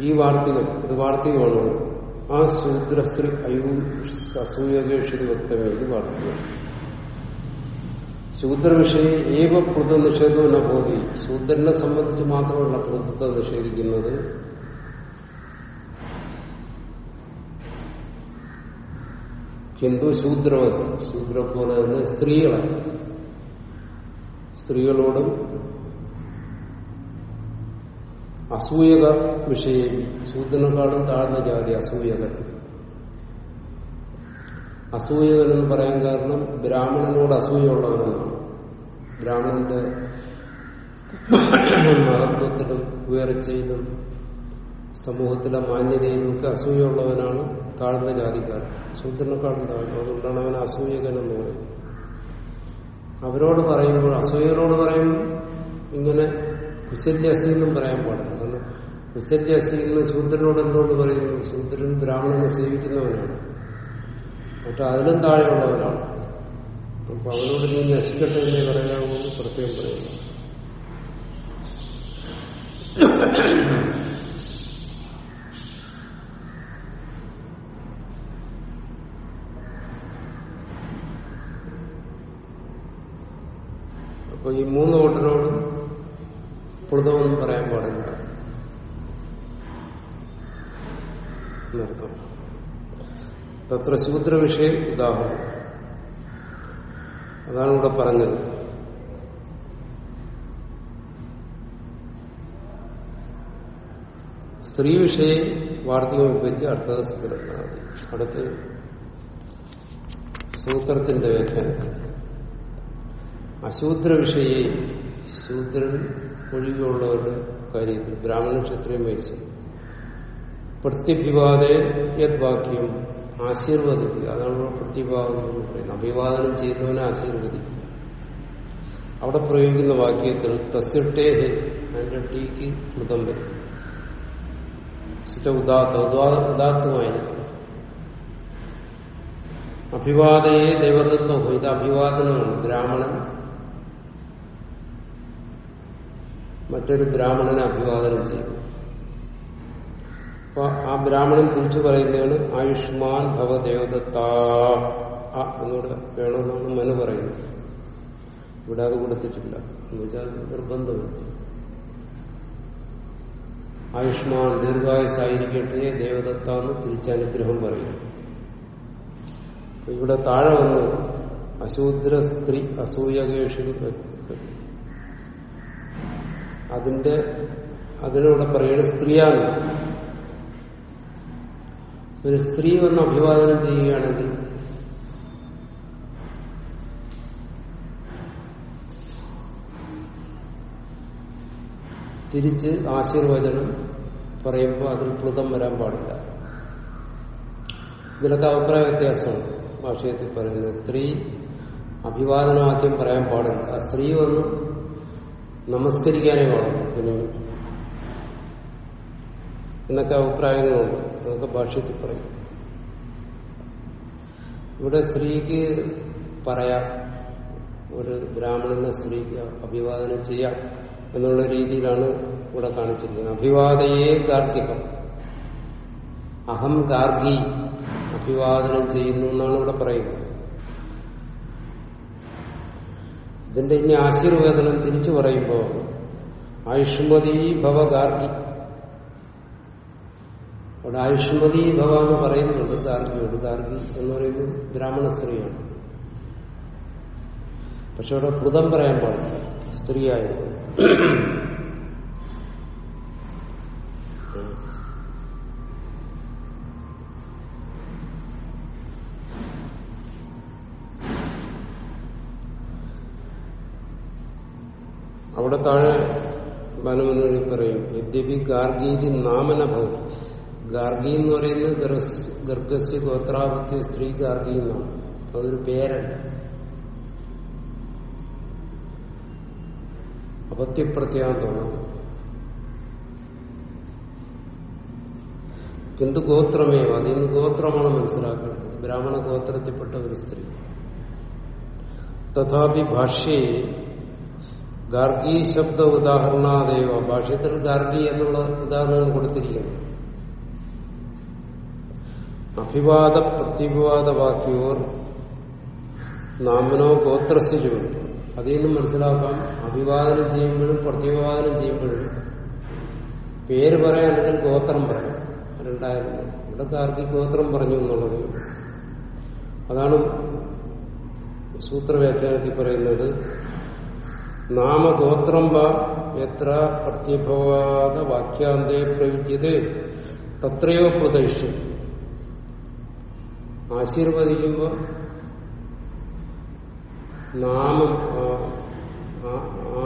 ഈ വാർത്തികം ഇത് വാർത്തികമാണ്. ആ ശൂദ്രസ്ത്രീ അയൂ അസൂയകേഷിത് വ്യക്തമേ ഇത് വാർത്തികം. ശൂദ്രവിഷയ ഏവ കൃത നിഷേധവും നബോധി ശൂദ്രനെ സംബന്ധിച്ച് മാത്രമല്ല കൃതത്തെ നിഷേധിക്കുന്നത്. ഹിന്ദു ശൂദ്രവത് ശൂദ്ര തന്നെ സ്ത്രീകളാണ് സ്ത്രീകളോടും അസൂയക വിഷയം ശൂദ്രനേക്കാളും താഴ്ന്ന ജാതി അസൂയകൻ അസൂയകൻ എന്ന് പറയാൻ കാരണം ബ്രാഹ്മണനോട് അസൂയുള്ളവരെന്നാണ് ബ്രാഹ്മണന്റെ മഹത്വത്തിലും ഉയർച്ചയിലും സമൂഹത്തിലെ മാന്യതയിലും ഒക്കെ അസൂയുള്ളവനാണ് താഴ്ന്ന ജാതിക്കാരൻ ശൂദ്രനെക്കാളും താഴ്ന്നു അതുകൊണ്ടാണ് അവൻ അസൂയകൻ എന്ന് പറയുന്നത്. അവരോട് പറയുമ്പോൾ അസൂയരോട് പറയും ഇങ്ങനെ കുശല്യസി എന്നും പറയാൻ പാടില്ല. കുശല്യസി എന്ന് ശൂദ്രനോട് എന്തുകൊണ്ട് പറയുന്നു? ശൂദ്രൻ ബ്രാഹ്മണനെ സേവിക്കുന്നവനാണ് മറ്റു അതിലും താഴെയുള്ളവനാണ് അപ്പൊ അവനോട് നീ നശിക്കട്ടെ എന്നേ പറയാമെന്ന് പ്രത്യേകം പറയുന്നു. അപ്പൊ ഈ മൂന്ന് കൂട്ടരോട് പ്ലുതമൊന്നും പറയാൻ പാടില്ല എന്നർത്ഥം തത്ര ശൂദ്ര വിഷയം ഉദാഹരണം. അതാണ് ഇവിടെ പറഞ്ഞത്. സ്ത്രീ വിഷയെ വാർത്തകം ഉപയോഗിച്ച് അടുത്തത് സ്ഥിരമാണ് അടുത്ത് സൂത്രത്തിന്റെ വ്യാഖ്യാനം. അശൂദ്ര വിഷയെ ശൂദ്രൻ ഒഴികെയുള്ളവരുടെ കാര്യത്തിൽ ബ്രാഹ്മണ ക്ഷത്രിയം വഹിച്ചു. പ്രത്യഭിവാദേ യത് വാക്യം ആശീർവദിക്കുക. അതാണ് ഇവിടെ പ്രത്യഭാവം എന്ന് പറയുന്നത്. അഭിവാദനം ചെയ്യുന്നവനെ ആശീർവദിക്കുക. അവിടെ പ്രയോഗിക്കുന്ന വാക്യത്തിൽ തസ്യട്ടേ അതിന്റെ ടീക്ക് മൃതം വരും. ഉദാത്ത ഉദാത്തമായിരിക്കും. അഭിവാദയെ ദൈവതത്വം. ഇത് അഭിവാദനമാണ്. ബ്രാഹ്മണൻ മറ്റൊരു ബ്രാഹ്മണനെ അഭിവാദനം ചെയ്യുന്നു അപ്പൊ ആ ബ്രാഹ്മണൻ തിരിച്ചു പറയുന്നതാണ് ആയുഷ്മാൻ ഭവദേവദത്ത എന്നോട് വേണമെന്നാണ് മനു പറയുന്നത് ഇവിടെ അത് കൊടുത്തിട്ടില്ല. എന്ന് വെച്ചാൽ നിർബന്ധമില്ല. ആയുഷ്മാൻ ദീർഘായുസായിരിക്കട്ടെ ദേവദത്ത എന്ന് തിരിച്ചനുഗ്രഹം പറയും ഇവിടെ താഴെ വന്ന് അശൂദ്ര സ്ത്രീ അസൂയകേഷി അതിന്റെ അതിനോട് പറയുന്നത് സ്ത്രീയാണ്. ഒരു സ്ത്രീ വന്ന് അഭിവാദനം ചെയ്യുകയാണെങ്കിൽ തിരിച്ച് ആശീർവചനം പറയുമ്പോൾ അതിൽ പ്ലുതം വരാൻ പാടില്ല. ഇതിലൊക്കെ അഭിപ്രായ വ്യത്യാസമാണ് ഭാഷയത്തിൽ പറയുന്നത് സ്ത്രീ അഭിവാദനവാക്യം പറയാൻ പാടില്ല. സ്ത്രീ വന്ന് നമസ്കരിക്കാനേ പാടുള്ളൂ. പിന്നെ എന്നൊക്കെ അഭിപ്രായങ്ങളുണ്ട്. അതൊക്കെ ഭാഷ്യത്തിൽ പറയും. ഇവിടെ സ്ത്രീക്ക് പറയാം. ഒരു ബ്രാഹ്മണനെ സ്ത്രീക്ക് അഭിവാദനം ചെയ്യാം എന്നുള്ള രീതിയിലാണ് ഇവിടെ കാണിച്ചിരിക്കുന്നത്. അഭിവാദയേ ഗാർഗികം അഹം ഗാർഗി അഭിവാദനം ചെയ്യുന്നു എന്നാണ് ഇവിടെ പറയുന്നത്. ഇതിന്റെ ഇനി ആശീർവേദനം തിരിച്ചു പറയുമ്പോൾ ആയുഷ്മതി ഭവ ഗാർഗി അവിടെ ആയുഷ്മതി ഭവ പറയുന്നുണ്ട് ഗാർഗിയോട് ഗാർഗി എന്ന് പറയുന്നത് ബ്രാഹ്മണ സ്ത്രീയാണ്. പക്ഷെ അവിടെ കൃതം പറയാൻ പാടില്ല. സ്ത്രീയായിരുന്നു. അവിടെ താഴെ ബാലമനോരി പറയും യദ്യപി ഗാർഗീതി നാമന ഭവതി. ഗാർഗി എന്ന് പറയുന്നത് ഗർഗസ്യ ഗോത്രാപത്യ സ്ത്രീ ഗാർഗി എന്നാണ്. അതൊരു പേരല്ല. അപത്യപ്രത്യാന്തമാണ് എന്ത് ഗോത്രമേവ? അതിൽ നിന്ന് ഗോത്രമാണ് മനസ്സിലാക്കേണ്ടത്. ബ്രാഹ്മണ ഗോത്രത്തിൽപ്പെട്ട ഒരു സ്ത്രീ. തഥാപി ഭാഷ്യേ ഗാർഗി ശബ്ദ ഉദാഹരണാദേവ ഭാഷ്യത്തിൽ ഗാർഗി എന്നുള്ള ഉദാഹരണം കൊടുത്തിരിക്കുന്നു. അഭിവാദ പ്രത്യഭിവാദ വാക്യോർ നാമനോ ഗോത്രസ്യ ജോലി അതിൽ നിന്ന് മനസ്സിലാക്കാം അഭിവാദനം ചെയ്യുമ്പോഴും പ്രത്യഭിവാദനം ചെയ്യുമ്പോഴും പേര് പറയാൻ അല്ലെങ്കിൽ ഗോത്രം പറയാം. രണ്ടായിരുന്നു ഇവിടെ ഗാർഗി ഗോത്രം പറഞ്ഞു എന്നുള്ളത് അതാണ് സൂത്രവ്യാഖ്യാനത്തിൽ പറയുന്നത്. നാമഗോത്രം വ എത്ര പ്രത്യഭവാദ വാക്യാന്തേ പ്രയുജ്യതേ. തത്രയോ പ്രതീക്ഷ്യം ആശീർവദിക്കുമ്പോൾ നാമം ആ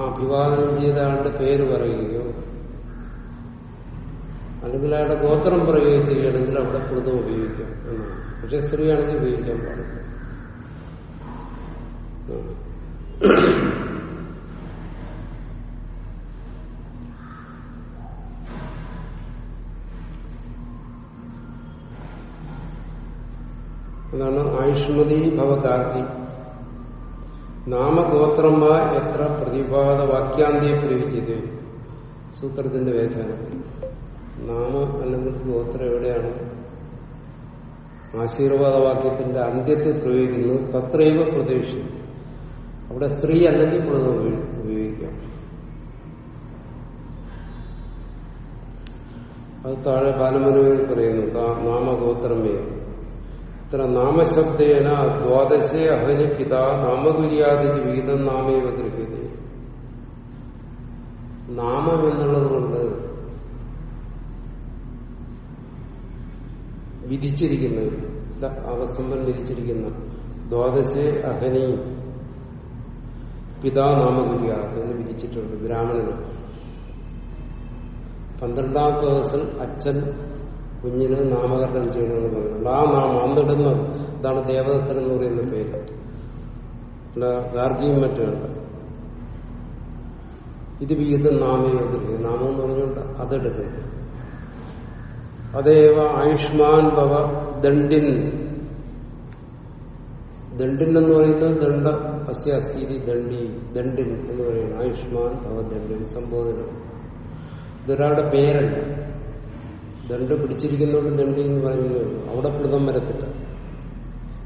അഭിവാദനം ചെയ്ത ആളുടെ പേര് പറയുകയോ അല്ലെങ്കിൽ അയാളുടെ ഗോത്രം പറയുകയോ ചെയ്യുകയാണെങ്കിൽ അവിടെ പ്രതം ഉപയോഗിക്കാം എന്നാണ്. പക്ഷെ സ്ത്രീയാണെങ്കിൽ ഉപയോഗിക്കാൻ പാടില്ല. ആയുഷ്മതി ഭവകാർത്തി നാമഗോത്രമ എത്ര പ്രതിപാദ വാക്യാന്തിയെ പ്രയോഗിച്ചത്? സൂത്രത്തിന്റെ വ്യാഖ്യാനത്തിൽ നാമ അല്ലെങ്കിൽ ഗോത്രം എവിടെയാണ്? ആശീർവാദ വാക്യത്തിന്റെ അന്ത്യത്തിൽ പ്രയോഗിക്കുന്നത് തത്രൈവ പ്രതീക്ഷ അവിടെ സ്ത്രീ അല്ലെങ്കിൽ ഉപയോഗിക്കാം. അത് താഴെ ബാലമനുവിൽ പറയുന്നു നാമഗോത്രമേ. ഇത്ര നാമശബ്ദേന ദ്വാദശേ അഹനി പിത നാമകുര്യാദി വിഹിതം നാമേവ ഗൃഹ്യത. നാമം എന്നുള്ളത് കൊണ്ട് വിധിച്ചിരിക്കുന്ന അവസ്തംഭം വിധിച്ചിരിക്കുന്ന ദ്വാദശേ അഹനി പിതാ നാമകുര്യാദ് എന്ന് വിധിച്ചിട്ടുണ്ട് ബ്രാഹ്മണന്. പന്ത്രണ്ടാമത്തെ ദിവസം അച്ഛൻ കുഞ്ഞിന് നാമകരണം ചെയ്യണമെന്ന് പറയുന്നുണ്ട്. ആ നാമം അന്നിടുന്നത് ഇതാണ് ദേവദത്തൻ എന്ന് പറയുന്ന പേര്. അല്ല ഗാർഗിയും മറ്റുമുണ്ട്. ഇത് വീതം നാമേ എതിർക്കുക നാമം എന്ന് പറഞ്ഞുകൊണ്ട് അതെടുക്കണം അതേവ ആയുഷ്മാൻ ഭവ ദണ്ഡിൻ. ദണ്ഡിൻ എന്ന് പറയുന്നത് ദണ്ഡ അസ്യ അസ്ഥിതി ദണ്ഡി ദണ്ഡിൻ എന്ന് പറയുന്നത് ആയുഷ്മാൻ ഭവ ദണ്ഡിൻ സംബോധന. ഇതൊരാളുടെ പേരല്ല. ദണ്ട് പിടിച്ചിരിക്കുന്നതുകൊണ്ട് ദണ്ഡി എന്ന് പറയുന്നേ ഉള്ളൂ അവിടെ പ്രതം വരത്തില്ല.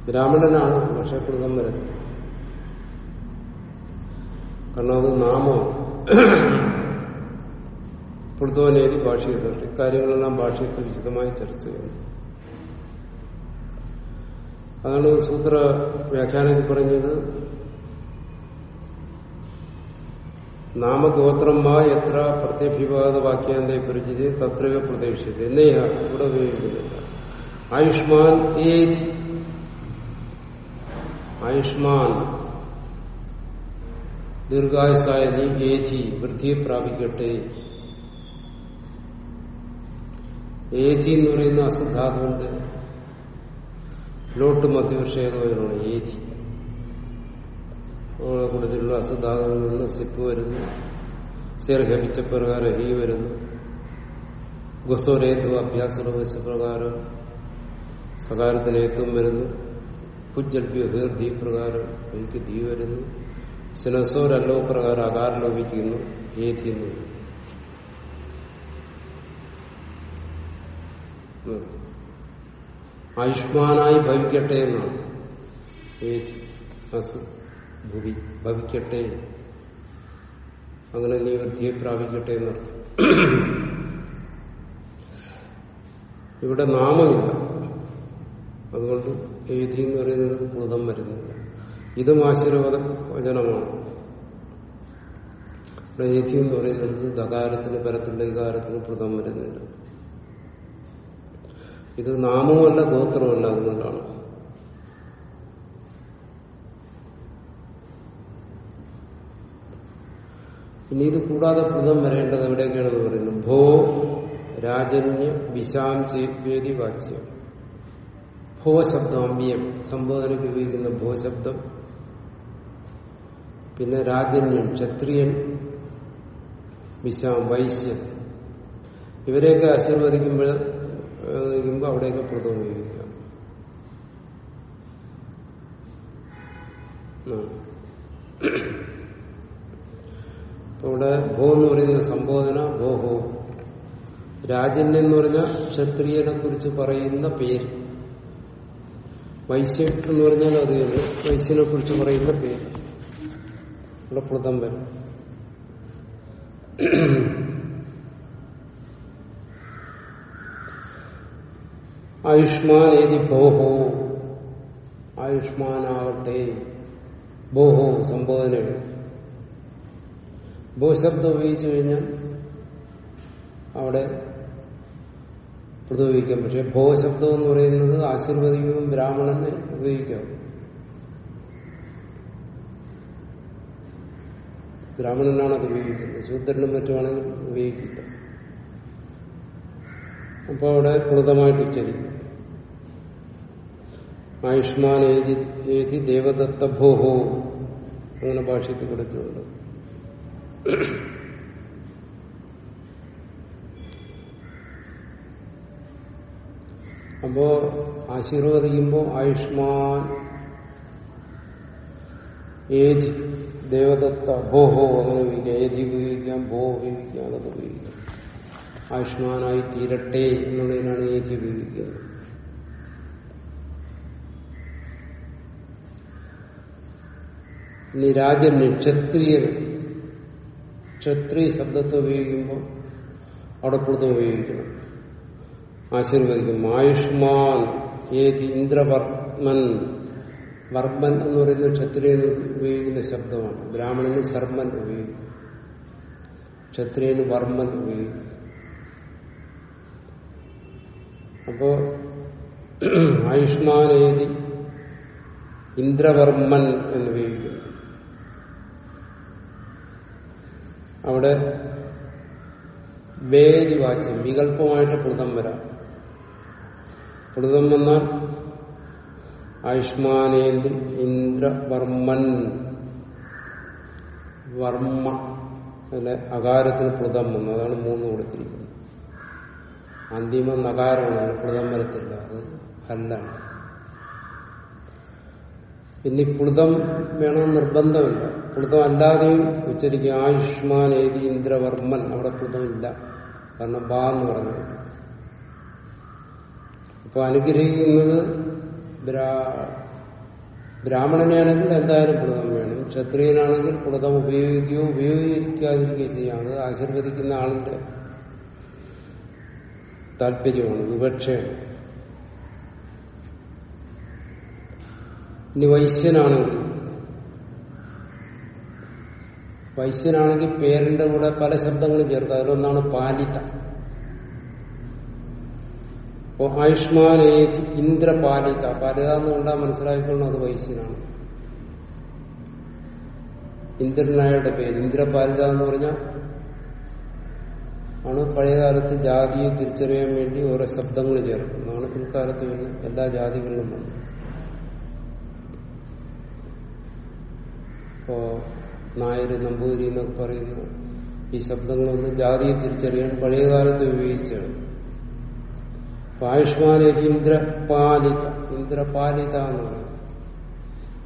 ബ്രാഹ്മണനാണ് പക്ഷെ പ്രതം വരത്തില്ല. കാരണം അത് നാമം. പ്ലുതോനേരി ഭാഷയെ സൃഷ്ടി ഇക്കാര്യങ്ങളെല്ലാം ഭാഷയത്തെ വിശദമായി ചർച്ച ചെയ്യുന്നു. അതാണ് സൂത്ര വ്യാഖ്യാനത്തിൽ പറഞ്ഞത് നാമഗോത്രം വാ എത്ര പ്രത്യഭിവാദ വാക്യാന്തെ പരിചിതി തത്രയോ പ്രതീക്ഷിച്ചത് എന്നേഹ ഇവിടെ ഉപയോഗിക്കുന്നില്ല. ആയുഷ്മാൻ ഏജ് ആയുഷ്മാൻ ദീർഘായുസായ നീ ഏധി വൃദ്ധിയെ പ്രാപിക്കട്ടെ. ഏധി എന്ന് പറയുന്ന അസുധാതുവിന്റെ ലോട്ട് മധ്യവിഷയകമാണ് ഏധി നമ്മളെ കൂടുതലുള്ള അസുധാതുവിൽ നിന്ന് സിപ്പ് വരുന്നു. ശീർഘപിച്ച പ്രകാരം ഹീ വരുന്നു. ഗുസോരേത്വ അഭ്യാസ പ്രകാരം സകാരത്തിനേത്വം വരുന്നു. പുജ്ജൽപ്യ ഹീർധി പ്രകാരം എനിക്ക് ധീ വരുന്നു. ശിനസോരല്ലോ പ്രകാരം അകാരം ലോപിക്കുന്നു. ഏതിന്നു ആയുഷ്മാനായി ഭവിക്കട്ടെ എന്നാണ്. ഏധി അസു ഭുവി ഭവിക്കട്ടെ. അങ്ങനെ നീ വൃത്തിയെ പ്രാപിക്കട്ടെ എന്നർത്ഥം ഇവിടെ നാമമില്ല. അതുകൊണ്ട് എഴുതി എന്ന് പറയുന്നത് പ്ലുതം വരുന്നില്ല. ഇതും ആശീർവാദ വചനമാണ്. ഇവിടെ ഏതി എന്ന് പറയുന്നത് ദകാരത്തിന് പരത്തിന്റെ വികാരത്തിന് പ്ലുതം വരുന്നില്ല. ഇത് നാമവുമല്ല ഗോത്രമല്ല അതുകൊണ്ടാണ്. ഇനി ഇത് കൂടാതെ പ്രഥം വരേണ്ടത് എവിടെയൊക്കെയാണെന്ന് പറയുന്നത് ഭോ രാജന്യ വിശാം ചേദ്വേദി വാച്യം. ഭോ ശബ്ദം അമ്യം സംബോധനയ്ക്ക് ഉപയോഗിക്കുന്ന ഭോ ശബ്ദം. പിന്നെ രാജന്യൻ ക്ഷത്രിയൻ വിശാം വൈശ്യൻ. ഇവരെയൊക്കെ ആശീർവദിക്കുമ്പോൾ ുമ്പോൾ അവിടെയൊക്കെ പൃതം ഉപയോഗിക്കാം ഇവിടെ ഭോ എന്ന് പറയുന്ന സംബോധന ഭോഹോ. രാജൻ എന്ന് പറഞ്ഞാൽ ക്ഷത്രിയനെ കുറിച്ച് പറയുന്ന പേര്. വൈശ്യൻ എന്ന് പറഞ്ഞാൽ അത് വൈശ്യനെ കുറിച്ച് പറയുന്ന പേര്. ഇവിടെ പ്രതംബൻ ആയുഷ്മാൻ ഏതി ഭോഹോ. ആയുഷ്മാനാകട്ടെ ഭോഹോ സംബോധനയാണ് ഭൂശബ്ദം ഉപയോഗിച്ചു കഴിഞ്ഞാൽ അവിടെ പ്രതിപയോഗിക്കാം പക്ഷെ ഭോശബ്ദം എന്ന് പറയുന്നത് ആശീർവദിക്കുമ്പോൾ ബ്രാഹ്മണന് ഉപയോഗിക്കാം. ബ്രാഹ്മണനാണ് അത് ഉപയോഗിക്കുന്നത്. ശൂദ്രനും മറ്റുമാണെങ്കിൽ ഉപയോഗിക്കില്ല. അപ്പോൾ അവിടെ പ്ലുതമായിട്ട് ഉച്ചരിക്കും. ആയുഷ്മാൻ ഏതി ദേവദത്ത ഭോഹോ അങ്ങനെ ഭാഷത്തിൽ കൊടുത്തിട്ടുണ്ട്. അപ്പോ ആശീർവദിക്കുമ്പോൾ ആയുഷ്മാൻ ഏജ് ദേവദത്ത ഭോഹോ അങ്ങനെ ഉപയോഗിക്കാം. ഏതി ഉപയോഗിക്കാം? ഭോ ഉപയോഗിക്കാം. അതൊക്കെ ഉപയോഗിക്കാം. ആയുഷ്മാനായി തീരട്ടെ എന്നുള്ളതിനാണ് ഏതി ഉപയോഗിക്കുന്നത്. ഇനി രാജന് ക്ഷത്രിയ ശബ്ദത്തെ ഉപയോഗിക്കുമ്പോൾ അവിടെ കൂടുതൽ ഉപയോഗിക്കണം. ആശീർവദിക്കും ആയുഷ്മാൻ ഏതി ഇന്ദ്രവർമ്മൻ. വർമ്മൻ എന്ന് പറയുന്ന ക്ഷത്രിയന് ഉപയോഗിക്കുന്ന ശബ്ദമാണ്. ബ്രാഹ്മണന് ശർമ്മൻ ഉപയോഗിക്കും ക്ഷത്രിയന് വർമ്മൻ ഉപയോഗിക്കും അപ്പോ ആയുഷ്മാൻ ഏതി ഇന്ദ്രവർമ്മൻ എന്ന് ഉപയോഗിക്കുന്നു. അവിടെ വേദി വാച്യം വികല്പമായിട്ട് പ്ലുതം വരാം. പ്ലുതം വന്നാൽ ആയുഷ്മാനേന്ദ്ര ഇന്ദ്രവർമ്മൻ വർമ്മ അതിലെ അകാരത്തിന് പ്ലുതം വന്നു. അതാണ് മൂന്ന് കൊടുത്തിരിക്കുന്നത്. അന്തിമ നകാരമാണ് പ്ലുതം വരത്തില്ല. അത് ഹല്ലാണ്. ഇനി പ്ലുതം വേണം നിർബന്ധമില്ല. പ്ലുതം അല്ലാതെയും ഉച്ചരിക്കും ആയുഷ്മാൻ ഏതി ഇന്ദ്രവർമ്മൻ. അവിടെ പ്ലുതമില്ല കാരണം ബാ എന്ന് പറഞ്ഞു അപ്പൊ അനുഗ്രഹിക്കുന്നത് ബ്രാഹ്മണനെയാണെങ്കിൽ എന്തായാലും പ്ലുതം വേണം. ക്ഷത്രിയനാണെങ്കിൽ പ്ലുതം ഉപയോഗിക്കുകയോ ഉപയോഗിക്കാതിരിക്കുകയോ ചെയ്യാം. അത് ആശീർവദിക്കുന്ന ആളിന്റെ താല്പര്യമാണ് വിവക്ഷയാണ്. ഇനി വൈശ്യനാണെങ്കിൽ വൈശ്യനാണെങ്കിൽ പേരിന്റെ കൂടെ പല ശബ്ദങ്ങളും ചേർക്കുക അതിലൊന്നാണ് പാലിത. ആയുഷ്മാൻ ഏതി ഇന്ദ്രപാലിത. പാലിത എന്ന് കണ്ടാൽ മനസ്സിലാക്കിക്കൊള്ളണം അത് വൈശ്യനാണ്. ഇന്ദ്രനായുടെ പേര്. ഇന്ദ്രപാലിത എന്ന് പറഞ്ഞാൽ ആണ് പഴയകാലത്ത് ജാതിയെ തിരിച്ചറിയാൻ വേണ്ടി ഓരോ ശബ്ദങ്ങൾ ചേർക്കുന്നതാണ് പിൽക്കാലത്ത് പിന്നെ എല്ലാ ജാതികളിലും വന്നു നായര് നമ്പൂതിരി എന്നൊക്കെ പറയുന്ന ഈ ശബ്ദങ്ങളൊന്നും ജാതിയെ തിരിച്ചറിയാൻ പഴയകാലത്ത് ഉപയോഗിച്ചാണ് അപ്പൊ ആയുഷ്മാൻ ഇന്ദ്രപാലിത ഇന്ദ്രപാലിത എന്ന് പറയും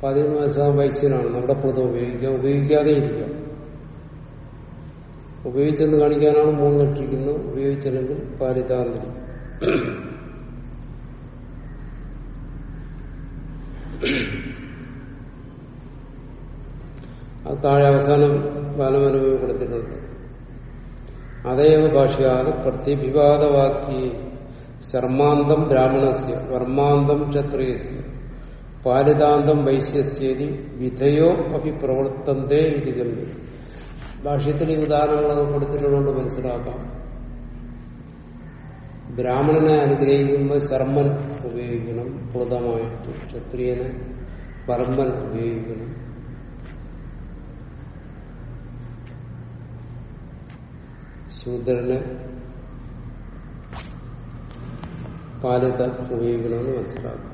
പതിനൊന്ന് വയസ്സാ വയസ്സിനാണ്. നമ്മുടെ പ്രതം ഉപയോഗിക്കാം ഉപയോഗിക്കാതെ ഇരിക്കാം ഉപയോഗിച്ചെന്ന് കാണിക്കാനാണ് മൂന്നിട്ടിരിക്കുന്നത് ഉപയോഗിച്ചില്ലെങ്കിൽ പാലിതാന്തരി അത് താഴെ അവസാനം ബാലമനുഭവം കൊടുത്തിട്ടുണ്ട് അതേവ ഭാഷയാത് പ്രത്യഭിവാദവാക്യ ശർമാന്തം ബ്രാഹ്മണസ്യ വർമാന്തം ക്ഷത്രിയസ്യ പാലിതാന്തം വൈശ്യസ്യേതി വിധയോ അഭി പ്രവർത്തന്തേ വിധിഗമ്യം ഭാഷ്യത്തിൽ ഈ ഉദാഹരണങ്ങളൊക്കെ കൊടുത്തിട്ടുള്ളതുകൊണ്ട് മനസ്സിലാക്കാം. ബ്രാഹ്മണനെ അനുഗ്രഹിക്കുമ്പോൾ ശർമ്മൻ ഉപയോഗിക്കണം പ്ലുതമായിട്ട് ക്ഷത്രിയനെ വർമ്മൻ ഉപയോഗിക്കണം. ശൂദ്രന് പാലിത ഉപയോഗിക്കണമെന്ന് മനസ്സിലാക്കും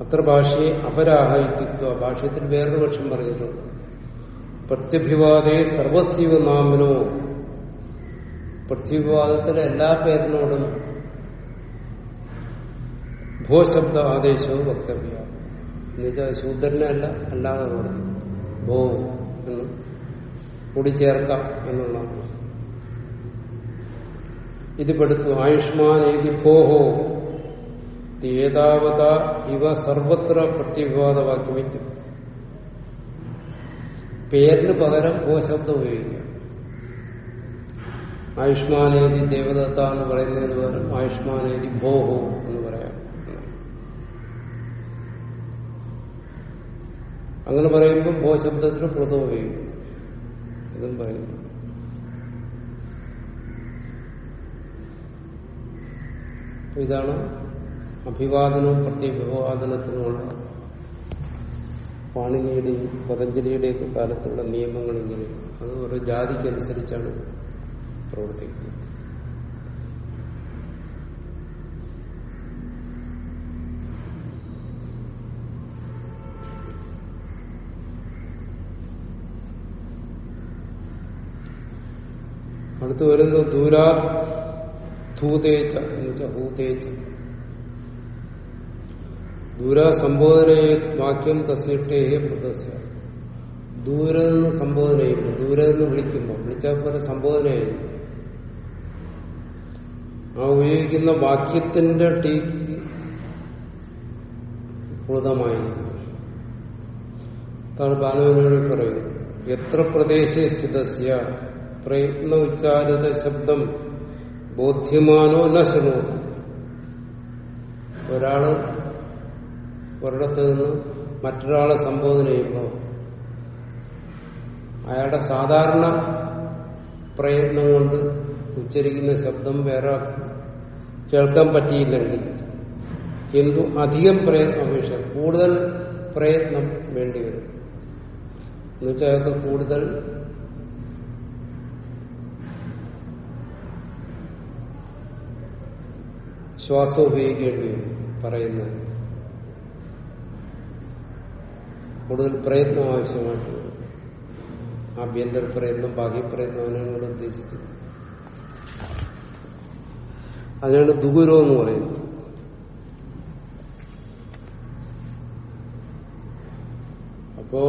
അത്ര ഭാഷയെ അപരാഹിത്വ ഭാഷയത്തിൽ വേറൊരു പക്ഷം പറഞ്ഞിട്ടുണ്ട്. പ്രത്യഭിവാദേ സർവസ്വ നാമിനോ പ്രത്യഭിവാദത്തിലെ എല്ലാ പേരിനോടും ഭൂശബ്ദ ആദേശവും വക്തവ്യമാണ്. എന്നുവെച്ചാൽ ശൂദ്രനെ അല്ല അല്ലാതെ കൊടുത്തു ഭോ എന്ന് കൂടി ചേർക്കാം എന്നുള്ളതാണ് ഇത് പെടുത്തു ആയുഷ്മാൻ ഏതി ഭോഹോ ഏതാവത ഇവ സർവത്ര പ്രത്യവിവാദവാക്യം പേരിന് പകരം ഓ ഉപയോഗിക്കാം. ആയുഷ്മാനേതി ദേവദത്ത എന്ന് പറയുന്നതിന് പകരം ആയുഷ്മാനേരി ഭോഹോ എന്ന് പറയാം. അങ്ങനെ പറയുമ്പോൾ ഭോ ശബ്ദത്തിന് പ്ലുതം ഇതും പറയുന്നു. ഇതാണ് അഭിവാദനവും പ്രത്യേകവാദനത്തിനുമുള്ള പാണിനിയുടെയും പതഞ്ജലിയുടെയൊക്കെ കാലത്തുള്ള നിയമങ്ങൾ ഇങ്ങനെ അത് ഓരോ ജാതിക്കനുസരിച്ചാണ് പ്രവർത്തിക്കുന്നത് അടുത്ത് വരുന്നത് ദൂരാ ധൂതേച്ച എന്ന് വെച്ചാൽ ഭൂതേച്ച. ദൂര സംബോധന വാക്യം തസ്യട്ടേ പ്രദസ്യ. ദൂരെ നിന്ന് സംബോധന ചെയ്യുമ്പോൾ ദൂരെ നിന്ന് വിളിക്കുമ്പോൾ വിളിച്ചാൽ പോലെ സംബോധനയായി ആ ഉപയോഗിക്കുന്ന വാക്യത്തിന്റെ ടീക്ക് പ്ലുതമായിരിക്കും അതാണ് ബാലവനോട് എത്ര പ്രദേശേ സ്ഥിതസ്യ? പ്രയത്ന ഉച്ചാരിത ശബ്ദം ബോധ്യമാനോ നശമോ ഒരാൾ ഒരിടത്ത് നിന്ന് മറ്റൊരാളെ സംബോധന ചെയ്യുമ്പോൾ അയാളുടെ സാധാരണ പ്രയത്നം കൊണ്ട് ഉച്ചരിക്കുന്ന ശബ്ദം വേറെ കേൾക്കാൻ പറ്റിയില്ലെങ്കിൽ എന്തു അധികം പ്രയത്നം അപേക്ഷ കൂടുതൽ പ്രയത്നം വേണ്ടിവരും എന്നുവെച്ചാൽ അയാൾക്ക് കൂടുതൽ ശ്വാസം ഉപയോഗിക്കേണ്ടി വരും പറയുന്നത്. കൂടുതൽ പ്രയത്നം ആവശ്യമായിട്ട് വരും ആഭ്യന്തര പ്രയത്നം ബാഹ്യ പ്രയത്നം അതിനാണ് ഇവിടെ അതിനാണ് ദുഗുരോ എന്ന് പറയുന്നത്. അപ്പോ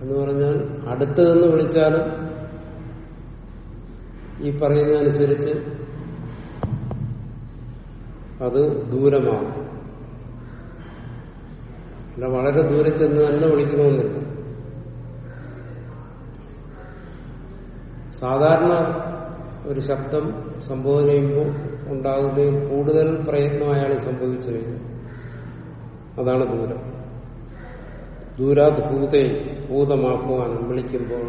എന്ന് പറഞ്ഞാൽ അടുത്തതെന്ന് വിളിച്ചാലും ഈ പറയുന്നതനുസരിച്ച് അത് ദൂരമാണ് അല്ല വളരെ ദൂരെ ചെന്ന് തന്നെ വിളിക്കണമെന്നില്ല. സാധാരണ ഒരു ശബ്ദം സംബോധന ചെയ്യുമ്പോൾ ഉണ്ടാകുന്നതിൽ കൂടുതൽ പ്രയത്നം അയാൾ സംഭവിച്ചു കഴിഞ്ഞു അതാണ് ദൂരം. ദൂരാത് ഭൂതയെ ഭൂതമാക്കുവാൻ വിളിക്കുമ്പോൾ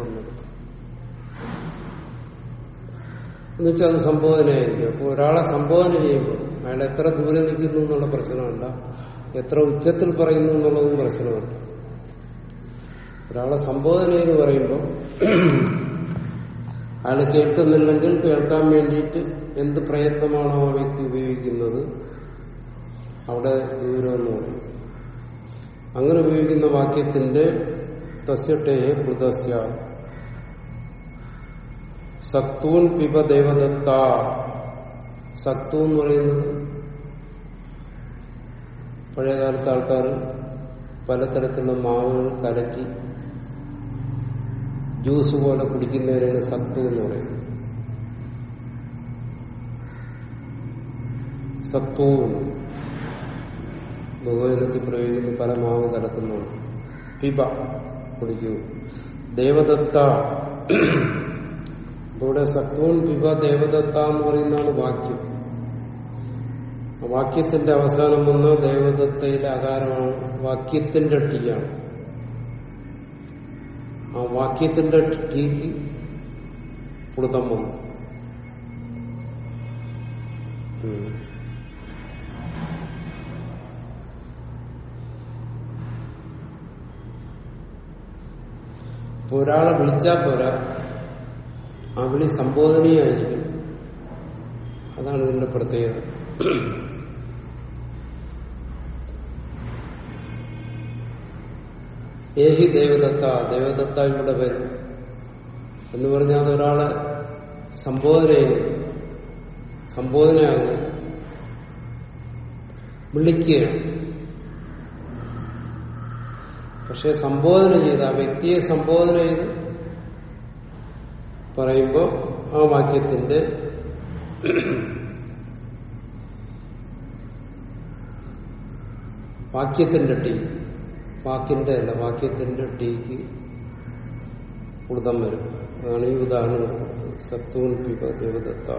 എന്നുവെച്ചാൽ അത് സംബോധനയായിരിക്കും. അപ്പോൾ ഒരാളെ സംബോധന ചെയ്യുമ്പോൾ അയാൾ എത്ര ദൂരെ നിൽക്കുന്നു എന്നുള്ള പ്രശ്നമല്ല എത്ര ഉച്ചത്തിൽ പറയുന്നു എന്നുള്ളതും പ്രശ്നമല്ല ഒരാളെ സംബോധന എന്ന് പറയുമ്പോൾ അയാൾ കേൾക്കുന്നില്ലെങ്കിൽ കേൾക്കാൻ വേണ്ടിയിട്ട് എന്ത് പ്രയത്നമാണോ ആ വ്യക്തി ഉപയോഗിക്കുന്നത്? അവിടെ വിവരമെന്ന് പറയും അങ്ങനെ ഉപയോഗിക്കുന്ന വാക്യത്തിന്റെ തസ്യട്ടേ പ്രദസ്യ സക്തൂൻ പിപ ദേവദത്ത. സക്തു എന്ന് പറയുന്നത് പഴയകാലത്ത് ആൾക്കാർ പലതരത്തിലുള്ള മാവുകൾ കലക്കി ജ്യൂസ് പോലെ കുടിക്കുന്നതിനാണ് സത്ത് എന്ന് പറയുന്നത് സത്വവും ബഹുവചനത്തിൽ പ്രയോഗിക്കുന്ന പല മാവ് കലക്കുന്നതാണ് പിബ കുടിക്കൂ. ദേവദത്ത. ഇവിടെ സത്വവും പിബ ദേവദത്ത എന്ന് പറയുന്നതാണ് വാക്യം. വാക്യത്തിന്റെ അവസാനം വന്ന ദേവദത്തയിലെ അകാരമാണ് വാക്യത്തിന്റെ ടീയാണ് ആ വാക്യത്തിന്റെ ടീക്ക് പുളുതം വന്നു ഉം. ഇപ്പൊ ഒരാളെ വിളിച്ചാൽ പോരാ. ആ വിളി സംബോധനീയായിരിക്കും അതാണ് ഇതിന്റെ പ്രത്യേകത. ഏഹി ദേവദത്ത ദേവദത്ത ഇവിടെ വരും. എന്ന് പറഞ്ഞാൽ അത് ഒരാളെ സംബോധന ചെയ്യുന്നു. സംബോധനയാകുന്നു. വിളിക്കുകയാണ്. പക്ഷെ സംബോധന ചെയ്ത് ആ വ്യക്തിയെ സംബോധന ചെയ്ത് പറയുമ്പോൾ ആ വാക്യത്തിന്റെ വാക്യത്തിന്റെ ടീ വാക്കിന്റെ അല്ല വാക്യത്തിന്റെ ടീക്ക് ഉടുതം വരും. അതാണ് ഈ ഉദാഹരണം. സത്വൻ പിപ ദേവദത്ത.